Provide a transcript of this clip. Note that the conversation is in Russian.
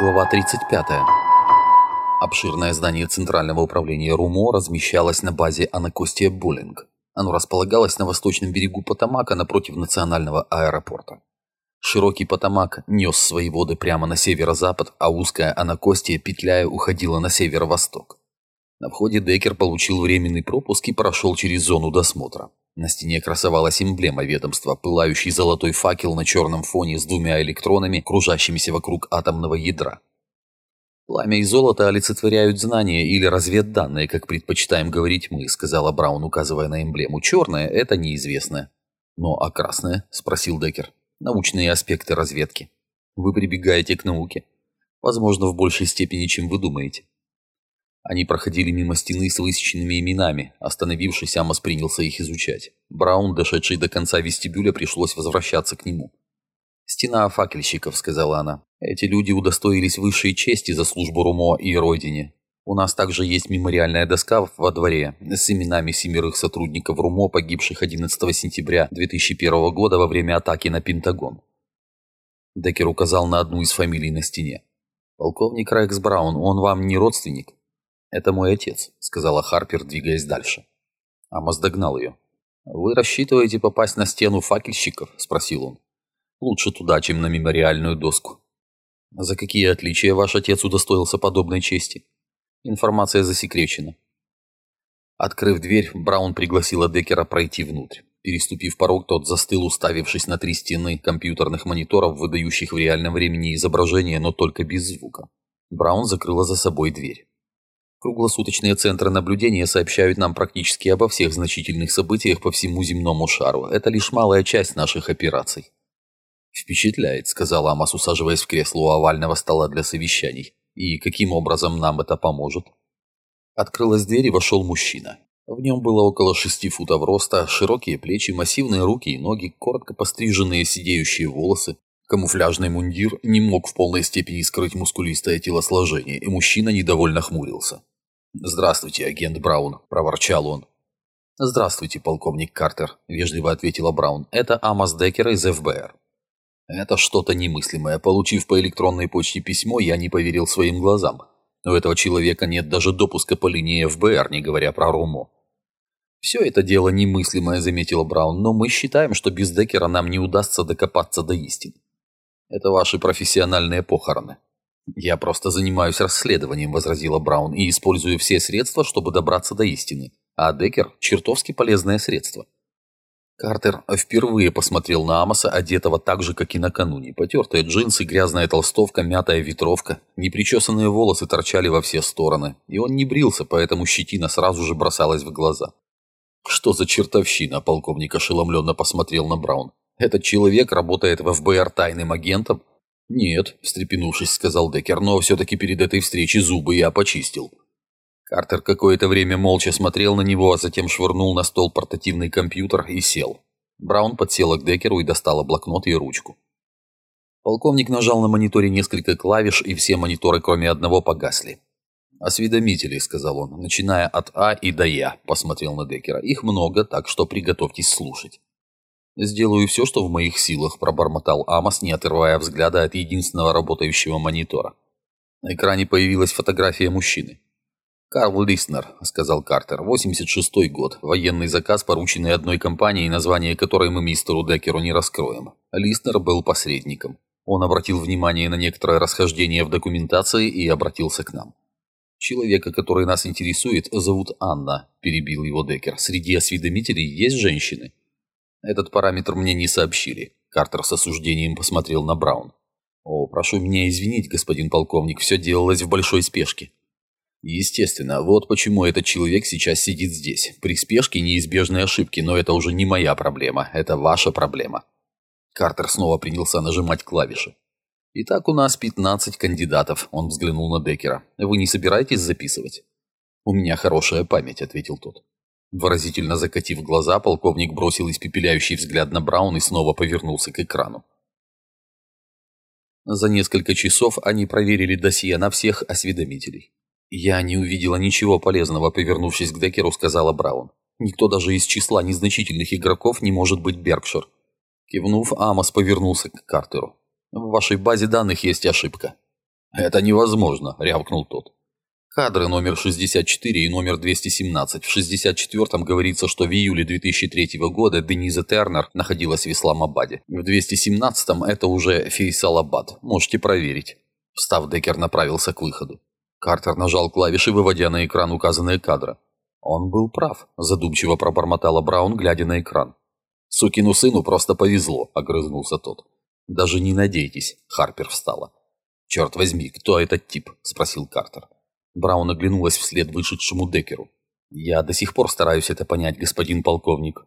Глава 35. Обширное здание Центрального управления РУМО размещалось на базе Анакостия Буллинг. Оно располагалось на восточном берегу Потамака напротив национального аэропорта. Широкий Потамак нес свои воды прямо на северо-запад, а узкая Анакостия, петляя, уходила на северо-восток. На входе Деккер получил временный пропуск и прошел через зону досмотра. На стене красовалась эмблема ведомства, пылающий золотой факел на черном фоне с двумя электронами, кружащимися вокруг атомного ядра. «Пламя и золото олицетворяют знания или разведданные, как предпочитаем говорить мы», сказала Браун, указывая на эмблему. «Черное – это неизвестное». «Ну, а красное?» – спросил Деккер. «Научные аспекты разведки. Вы прибегаете к науке. Возможно, в большей степени, чем вы думаете». Они проходили мимо стены с высеченными именами. Остановившись, Амос принялся их изучать. Браун, дошедший до конца вестибюля, пришлось возвращаться к нему. «Стена факельщиков», — сказала она. «Эти люди удостоились высшей чести за службу Румо и Родине. У нас также есть мемориальная доска во дворе с именами семерых сотрудников РУМО, погибших 11 сентября 2001 года во время атаки на Пентагон. Деккер указал на одну из фамилий на стене. «Полковник Рекс Браун, он вам не родственник?» «Это мой отец», — сказала Харпер, двигаясь дальше. Амос догнал ее. «Вы рассчитываете попасть на стену факельщиков?» — спросил он. «Лучше туда, чем на мемориальную доску». «За какие отличия ваш отец удостоился подобной чести?» «Информация засекречена». Открыв дверь, Браун пригласила Деккера пройти внутрь. Переступив порог, тот застыл, уставившись на три стены компьютерных мониторов, выдающих в реальном времени изображение, но только без звука. Браун закрыла за собой дверь. Круглосуточные центры наблюдения сообщают нам практически обо всех значительных событиях по всему земному шару. Это лишь малая часть наших операций. «Впечатляет», — сказал Амос, усаживаясь в кресло у овального стола для совещаний. «И каким образом нам это поможет?» Открылась дверь и вошел мужчина. В нем было около шести футов роста, широкие плечи, массивные руки и ноги, коротко постриженные сидеющие волосы. Камуфляжный мундир не мог в полной степени скрыть мускулистое телосложение, и мужчина недовольно хмурился. «Здравствуйте, агент Браун», – проворчал он. «Здравствуйте, полковник Картер», – вежливо ответила Браун. «Это Амос Деккер из ФБР». Это что-то немыслимое. Получив по электронной почте письмо, я не поверил своим глазам. У этого человека нет даже допуска по линии ФБР, не говоря про Румо. «Все это дело немыслимое», — заметила Браун, «но мы считаем, что без Деккера нам не удастся докопаться до истин. Это ваши профессиональные похороны». «Я просто занимаюсь расследованием», — возразила Браун, «и использую все средства, чтобы добраться до истины. А Деккер — чертовски полезное средство». Картер впервые посмотрел на Амоса, одетого так же, как и накануне. Потертые джинсы, грязная толстовка, мятая ветровка. Непричесанные волосы торчали во все стороны. И он не брился, поэтому щетина сразу же бросалась в глаза. «Что за чертовщина?» – полковник ошеломленно посмотрел на Браун. «Этот человек работает в ФБР тайным агентом?» «Нет», – встрепенувшись, сказал Деккер, «но все-таки перед этой встречей зубы я почистил». Картер какое-то время молча смотрел на него, а затем швырнул на стол портативный компьютер и сел. Браун подсела к Деккеру и достала блокнот и ручку. Полковник нажал на мониторе несколько клавиш, и все мониторы, кроме одного, погасли. «Осведомители», — сказал он, — «начиная от А и до Я», — посмотрел на Деккера. «Их много, так что приготовьтесь слушать». «Сделаю все, что в моих силах», – пробормотал Амос, не отрывая взгляда от единственного работающего монитора. На экране появилась фотография мужчины. «Карл Лиснер», – сказал Картер, – «86-й год. Военный заказ, порученный одной компанией, название которой мы мистеру Деккеру не раскроем. Лиснер был посредником. Он обратил внимание на некоторое расхождение в документации и обратился к нам. «Человека, который нас интересует, зовут Анна», – перебил его Деккер. «Среди осведомителей есть женщины?» Этот параметр мне не сообщили. Картер с осуждением посмотрел на Браун. «О, прошу меня извинить, господин полковник, все делалось в большой спешке». Естественно, вот почему этот человек сейчас сидит здесь. При спешке неизбежные ошибки, но это уже не моя проблема, это ваша проблема. Картер снова принялся нажимать клавиши. «Итак, у нас 15 кандидатов», – он взглянул на Деккера. «Вы не собираетесь записывать?» «У меня хорошая память», – ответил тот. Выразительно закатив глаза, полковник бросил испепеляющий взгляд на Браун и снова повернулся к экрану. За несколько часов они проверили досье на всех осведомителей. «Я не увидела ничего полезного», — повернувшись к Деккеру, сказала Браун. «Никто даже из числа незначительных игроков не может быть Беркшир». Кивнув, Амос повернулся к Картеру. «В вашей базе данных есть ошибка». «Это невозможно», – рявкнул тот. Кадры номер 64 и номер 217. В 64-м говорится, что в июле 2003 года Дениза Тернер находилась в Исламабаде. В 217-м это уже Фейсалабад. Можете проверить. Встав, Деккер направился к выходу. Картер нажал клавиши, выводя на экран указанные кадры. Он был прав, задумчиво пробормотала Браун, глядя на экран. «Сукину сыну просто повезло», — огрызнулся тот. «Даже не надейтесь», — Харпер встала. «Черт возьми, кто этот тип?» — спросил Картер. Браун оглянулась вслед вышедшему Деккеру. «Я до сих пор стараюсь это понять, господин полковник.